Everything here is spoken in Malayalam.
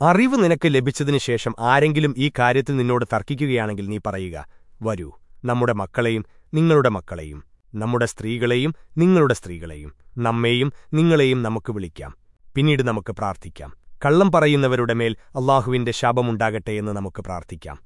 അറിവ് നിനക്ക് ലഭിച്ചതിനു ശേഷം ആരെങ്കിലും ഈ കാര്യത്തിൽ നിന്നോട് തർക്കിക്കുകയാണെങ്കിൽ നീ പറയുക വരൂ നമ്മുടെ മക്കളെയും നിങ്ങളുടെ മക്കളെയും നമ്മുടെ സ്ത്രീകളെയും നിങ്ങളുടെ സ്ത്രീകളെയും നമ്മെയും നിങ്ങളെയും നമുക്ക് വിളിക്കാം പിന്നീട് നമുക്ക് പ്രാർത്ഥിക്കാം. കള്ളം പറയുന്നവരുടെ മേൽ അള്ളാഹുവിന്റെ ശാപമുണ്ടാകട്ടെ എന്ന് നമുക്ക് പ്രാർത്ഥിക്കാം.